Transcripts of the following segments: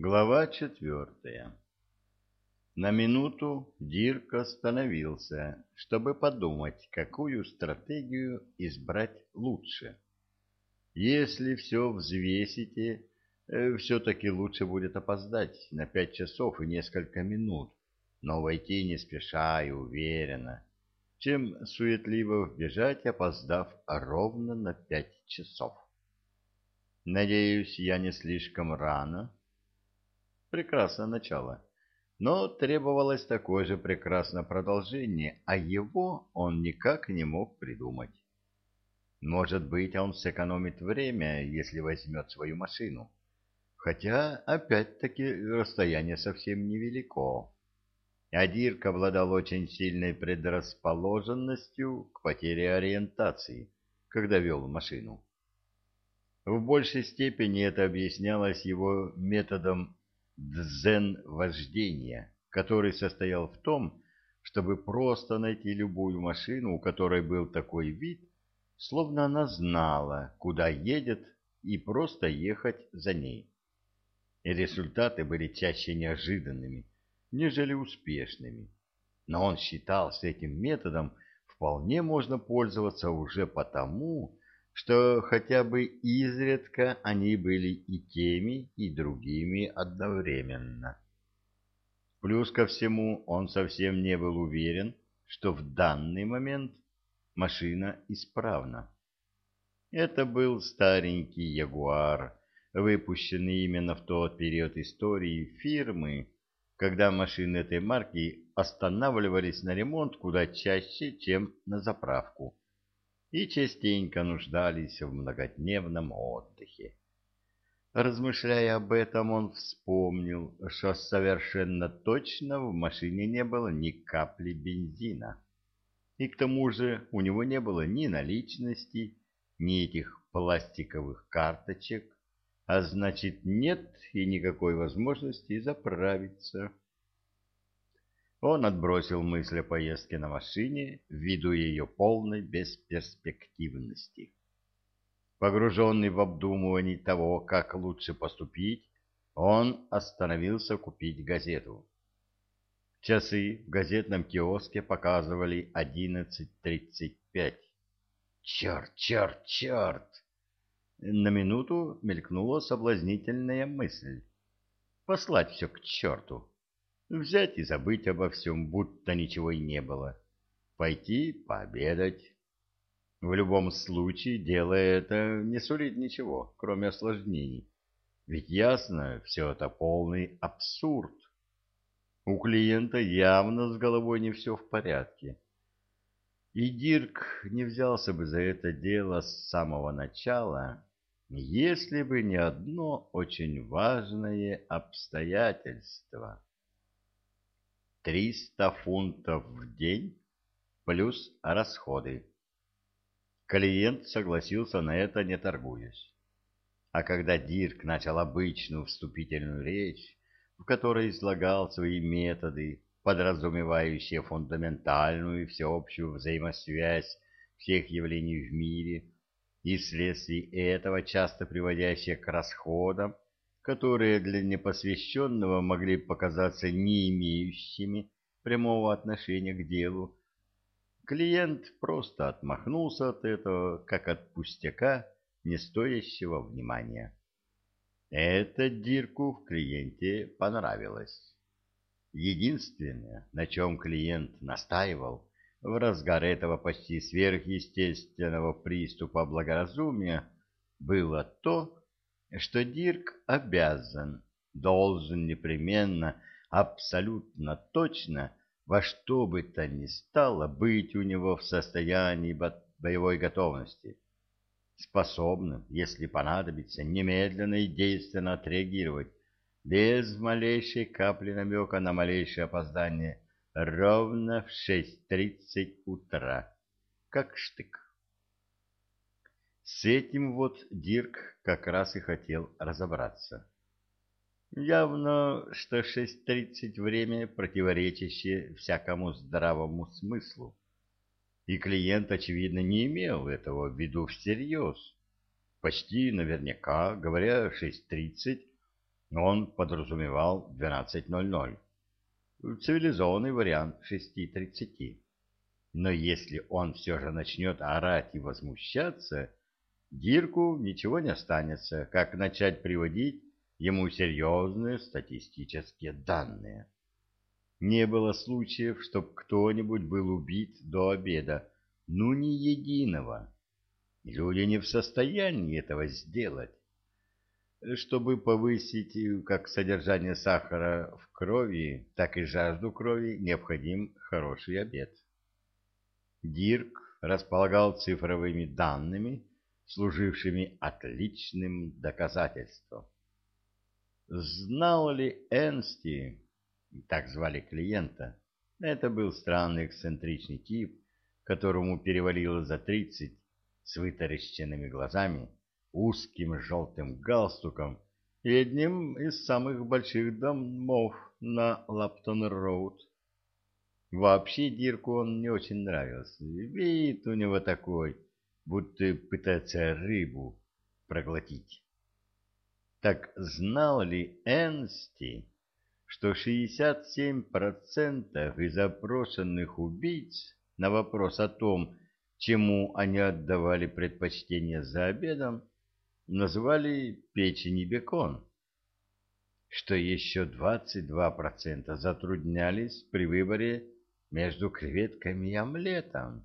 Глава четвертая На минуту Дирк остановился, чтобы подумать, какую стратегию избрать лучше. Если все взвесите, э, все-таки лучше будет опоздать на пять часов и несколько минут, но войти не спеша и уверенно, чем суетливо вбежать, опоздав ровно на пять часов. Надеюсь, я не слишком рано Прекрасное начало. Но требовалось такое же прекрасное продолжение, а его он никак не мог придумать. Может быть, он сэкономит время, если возьмет свою машину. Хотя, опять-таки, расстояние совсем невелико. А Дирк обладал очень сильной предрасположенностью к потере ориентации, когда вел машину. В большей степени это объяснялось его методом дзен-вождения, который состоял в том, чтобы просто найти любую машину, у которой был такой вид, словно она знала, куда едет, и просто ехать за ней. И результаты были чаще неожиданными, нежели успешными. Но он считал, что этим методом вполне можно пользоваться уже потому, что хотя бы изредка они были и теми, и другими одновременно. Плюс ко всему он совсем не был уверен, что в данный момент машина исправна. Это был старенький Ягуар, выпущенный именно в тот период истории фирмы, когда машины этой марки останавливались на ремонт куда чаще, чем на заправку и частенько нуждались в многодневном отдыхе. Размышляя об этом, он вспомнил, что совершенно точно в машине не было ни капли бензина. И к тому же у него не было ни наличности, ни этих пластиковых карточек, а значит нет и никакой возможности заправиться. Он отбросил мысль о поездке на машине ввиду ее полной бесперспективности. Погруженный в обдумывание того, как лучше поступить, он остановился купить газету. Часы в газетном киоске показывали 11.35. Черт, черт, черт! На минуту мелькнула соблазнительная мысль. Послать все к черту взять и забыть обо всем, будто ничего и не было, пойти пообедать. В любом случае, дело это не сулит ничего, кроме осложнений. Ведь ясно, все это полный абсурд. У клиента явно с головой не все в порядке. И Дирк не взялся бы за это дело с самого начала, если бы не одно очень важное обстоятельство. Триста фунтов в день плюс расходы. Клиент согласился на это, не торгуясь. А когда Дирк начал обычную вступительную речь, в которой излагал свои методы, подразумевающие фундаментальную и всеобщую взаимосвязь всех явлений в мире, и вследствие этого часто приводящие к расходам, которые для непосвященного могли показаться не имеющими прямого отношения к делу, клиент просто отмахнулся от этого, как от пустяка, не стоящего внимания. Это Дирку в клиенте понравилось. Единственное, на чем клиент настаивал в разгар этого почти сверхъестественного приступа благоразумия, было то, что Дирк обязан, должен непременно, абсолютно точно, во что бы то ни стало, быть у него в состоянии боевой готовности, способным, если понадобится, немедленно и действенно отреагировать, без малейшей капли намека на малейшее опоздание, ровно в 6.30 утра, как штык. С этим вот Дирк как раз и хотел разобраться. Явно, что 6.30 время, противоречащее всякому здравому смыслу. И клиент, очевидно, не имел этого в виду всерьез. Почти наверняка, говоря 6.30, Он подразумевал 12.00. Цивилизованный вариант 6.30. Но если он все же начнет орать и возмущаться, Дирку ничего не останется, как начать приводить ему серьезные статистические данные. Не было случаев, чтоб кто-нибудь был убит до обеда, ну ни единого. Люди не в состоянии этого сделать. Чтобы повысить как содержание сахара в крови, так и жажду крови, необходим хороший обед. Дирк располагал цифровыми данными, служившими отличным доказательством. Знал ли Энсти, так звали клиента, это был странный эксцентричный тип, которому перевалило за тридцать, с вытаращенными глазами, узким желтым галстуком и одним из самых больших домов на Лаптон-Роуд. Вообще Дирку он не очень нравился. Вид у него такой, будто пытается рыбу проглотить. Так знал ли Энсти, что 67% из опрошенных убийц на вопрос о том, чему они отдавали предпочтение за обедом, называли печень и бекон, что еще 22% затруднялись при выборе между креветками и омлетом.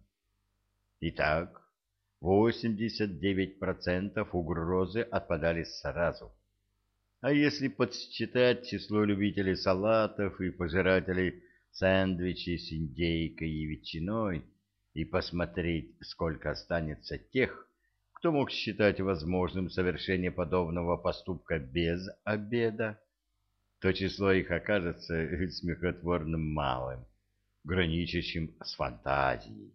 Итак, 89% угрозы отпадали сразу. А если подсчитать число любителей салатов и пожирателей сэндвичей с индейкой и ветчиной и посмотреть, сколько останется тех, кто мог считать возможным совершение подобного поступка без обеда, то число их окажется смехотворным малым граничащим с фантазией.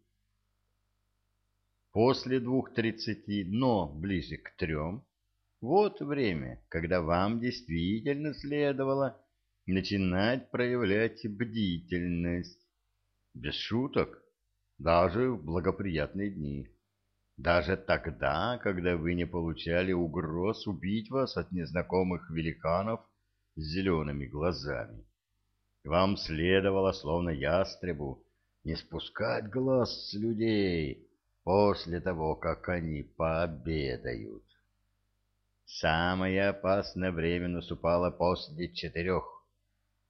После двух тридцати, но ближе к трем, вот время, когда вам действительно следовало начинать проявлять бдительность. Без шуток, даже в благоприятные дни. Даже тогда, когда вы не получали угроз убить вас от незнакомых великанов с зелеными глазами. Вам следовало, словно ястребу, не спускать глаз с людей после того, как они пообедают. Самое опасное время наступало после четырех,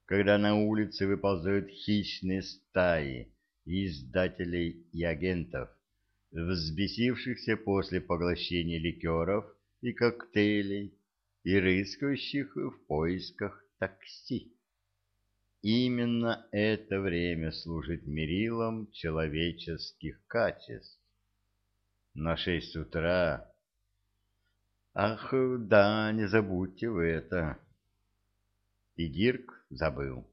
когда на улице выползают хищные стаи издателей и агентов, взбесившихся после поглощения ликеров и коктейлей и рыскающих в поисках такси. Именно это время служит мерилом человеческих качеств. На шесть утра... Ах, да, не забудьте вы это. И Дирк забыл.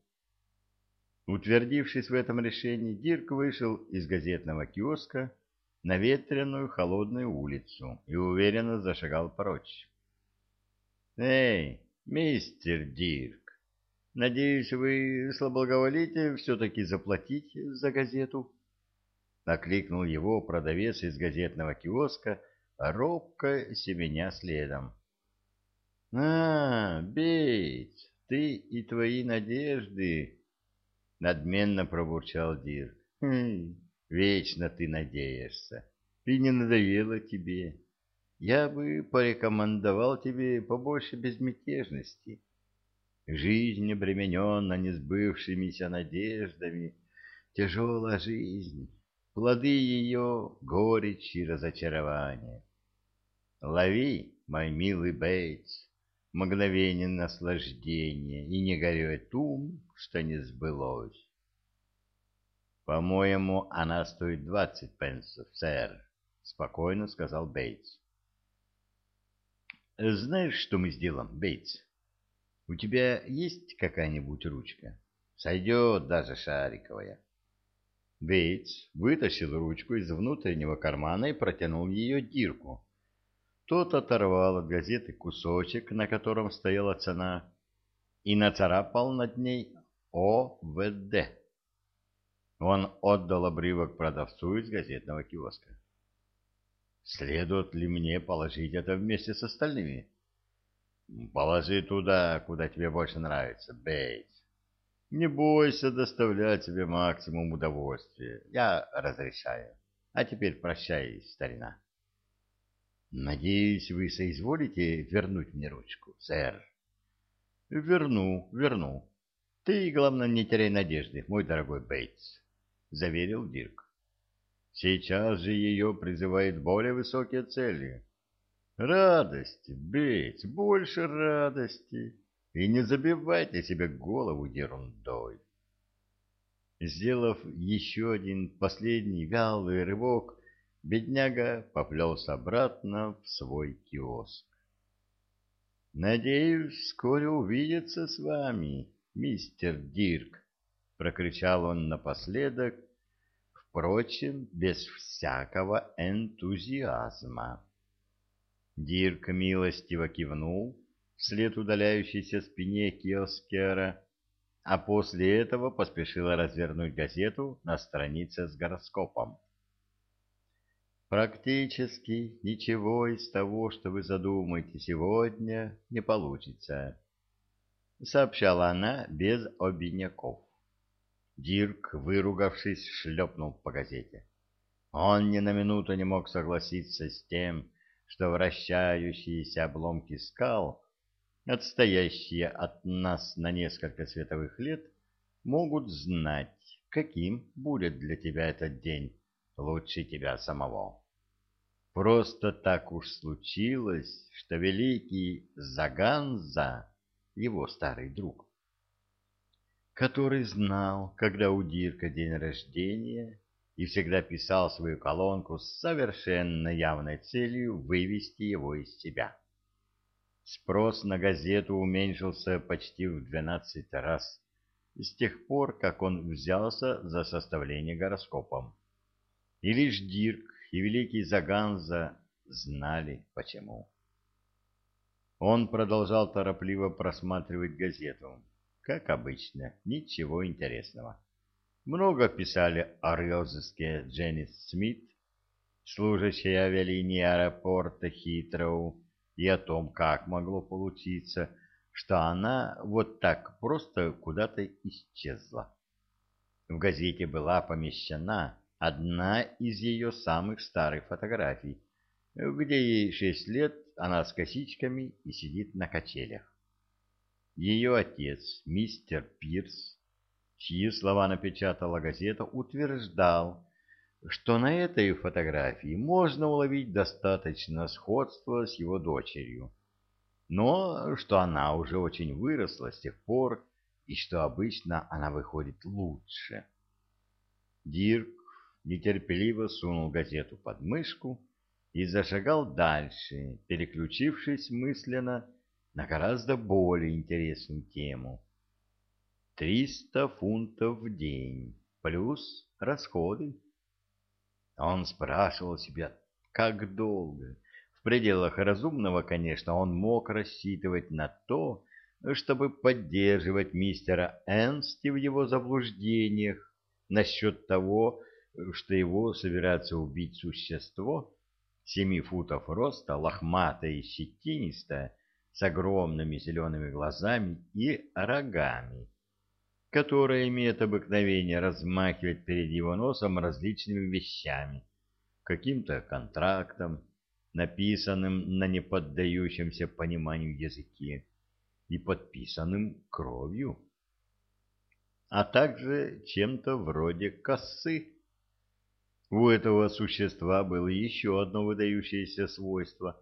Утвердившись в этом решении, Дирк вышел из газетного киоска на ветреную холодную улицу и уверенно зашагал прочь. «Эй, мистер Дирк, Надеюсь, вы соблаговолите все-таки заплатить за газету? Накликнул его продавец из газетного киоска, робко семеня следом. — А, Бейтс, ты и твои надежды! — надменно пробурчал Дирк. Хм, — Вечно ты надеешься. И не надоело тебе. Я бы порекомендовал тебе побольше безмятежности. — Жизнь обремененна несбывшимися надеждами, тяжелая жизнь, плоды ее — горечь и разочарование. Лови, мой милый Бейтс, мгновение наслаждения и не горюй тум, что не сбылось. — По-моему, она стоит двадцать пенсов, сэр, — спокойно сказал Бейтс. — Знаешь, что мы сделаем, Бейтс? У тебя есть какая-нибудь ручка? Сойдет даже шариковая. Бейтс вытащил ручку из внутреннего кармана и протянул ее Дирку. Тот оторвал от газеты кусочек, на котором стояла цена, и нацарапал над ней ОВД. Он отдал обрывок продавцу из газетного киоска. «Следует ли мне положить это вместе с остальными?» Положи туда, куда тебе больше нравится, Бейтс. Не бойся доставлять себе максимум удовольствия. Я разрешаю. А теперь прощай, старина. Надеюсь, вы соизволите вернуть мне ручку, сэр. Верну, верну. Ты, главное, не теряй надежды, мой дорогой Бейтс, заверил Дирк. Сейчас же ее призывает более высокие цели. Радости, Бейтс, больше радости. И не забивайте себе голову ерундой. Сделав еще один последний вялый рывок, бедняга поплелся обратно в свой киоск. «Надеюсь, вскоре увидеться с вами, мистер Дирк», — прокричал он напоследок, впрочем, без всякого энтузиазма. Дирк милостиво кивнул вслед удаляющейся спине киоскера, а после этого поспешил развернуть газету на странице с гороскопом. Практически ничего из того, что вы задумаете сегодня, не получится, сообщала она без обиняков. Дирк, выругавшись, шлепнул по газете. Он ни на минуту не мог согласиться с тем, что вращающиеся обломки скал, отстоящие от нас на несколько световых лет, могут знать, каким будет для тебя этот день лучше тебя самого. Просто так уж случилось, что великий Заганза, его старый друг, который знал, когда у Дирка день рождения, и всегда писал свою колонку с совершенно явной целью вывести его из себя. Спрос на газету уменьшился почти в 12 раз с тех пор, как он взялся за составление гороскопом. И лишь Дирк и великий Заганза знали почему. Он продолжал торопливо просматривать газету. Как обычно, ничего интересного. Много писали о розыске Дженнис Смит, служащей авиалинии аэропорта Хитроу, и о том, как могло получиться, что она вот так просто куда-то исчезла. В газете была помещена одна из ее самых старых фотографий, где ей шесть лет, она с косичками и сидит на качелях. Ее отец, мистер Пирс, чьи слова напечатала газета, утверждал, что на этой фотографии можно уловить достаточно сходства с его дочерью, но что она уже очень выросла с тех пор и что обычно она выходит лучше. Дирк нетерпеливо сунул газету под мышку и зашагал дальше, переключившись мысленно на гораздо более интересную тему. Триста фунтов в день плюс расходы. Он спрашивал себя, как долго. В пределах разумного, конечно, он мог рассчитывать на то, чтобы поддерживать мистера Энсти в его заблуждениях насчет того, что его собирается убить существо семи футов роста, лохматое и щетинистое, с огромными зелеными глазами и рогами которая имеет обыкновение размахивать перед его носом различными вещами, каким-то контрактом, написанным на неподдающемся пониманию языке и подписанным кровью, а также чем-то вроде косы. У этого существа было еще одно выдающееся свойство.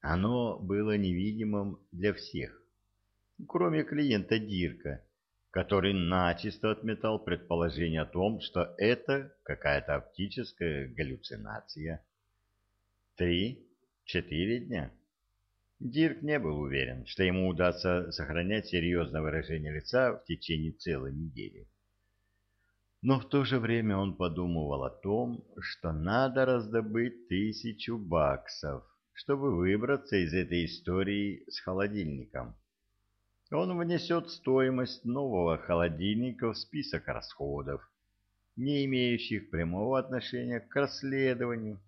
Оно было невидимым для всех, кроме клиента Дирка, который начисто отметал предположение о том, что это какая-то оптическая галлюцинация. Три, четыре дня. Дирк не был уверен, что ему удастся сохранять серьезное выражение лица в течение целой недели. Но в то же время он подумывал о том, что надо раздобыть тысячу баксов, чтобы выбраться из этой истории с холодильником он внесет стоимость нового холодильника в список расходов, не имеющих прямого отношения к расследованию.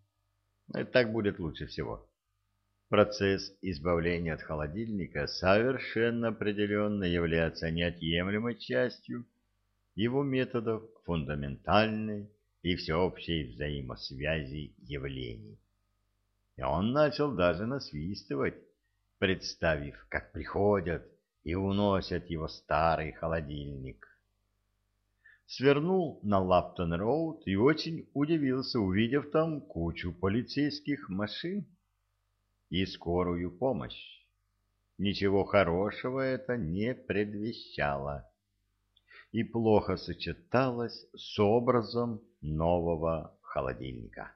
Так будет лучше всего. Процесс избавления от холодильника совершенно определенно является неотъемлемой частью его методов фундаментальной и всеобщей взаимосвязи явлений. И он начал даже насвистывать, представив, как приходят и уносят его старый холодильник. Свернул на Лаптон-Роуд и очень удивился, увидев там кучу полицейских машин и скорую помощь. Ничего хорошего это не предвещало и плохо сочеталось с образом нового холодильника.